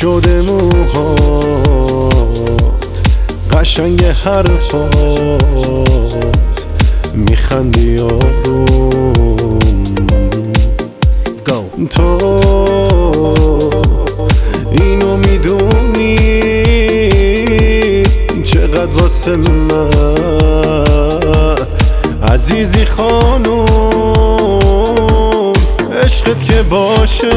شده موهات. قشنگ حرفات. میخندی آروم تو اینو می‌دونی چقدر واسه من. عزیزی خانم عشقت که باشه.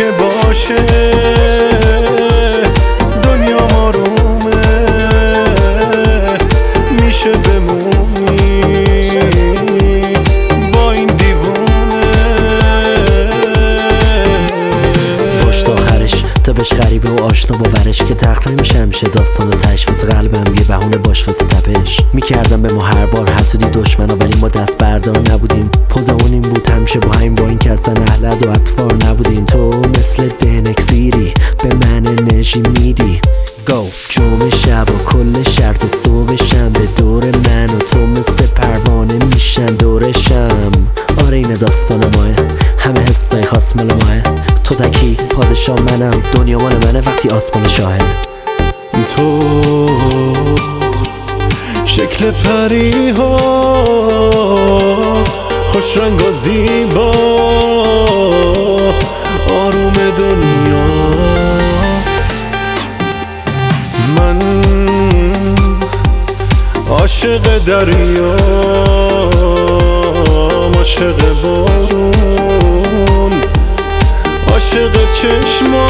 که باشه دنیا مارومه میشه بمونی تا بهش غریبه و آشنا باورش که تخت نمیشه همیشه داستان تشویز قلبم یه بهونه باش واسه تپش. می‌کردم به ما هر بار حسودی دشمنا ولی ما دست بردار نبودیم. پوزمون این بود همیشه با همین با این که اصلا اهلد و اطفار نبودیم. تو مثل دنکسیری به من انرژی میدی. گو جمعه شب و کل شرط صبح شنبه. دور من و تو مثل پروانه میشن دورشم. آره این داستان ماه. همه حسای خاص مال ماه. تو تکی پادشاه منم دنیا مال منه وقتی آسمان شاهه. تو شکل پری ها خوش رنگ و زیبا آروم دنیا. من عاشق دریا عاشق بارون. عاشق چشمات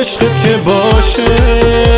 عشقت که باشه.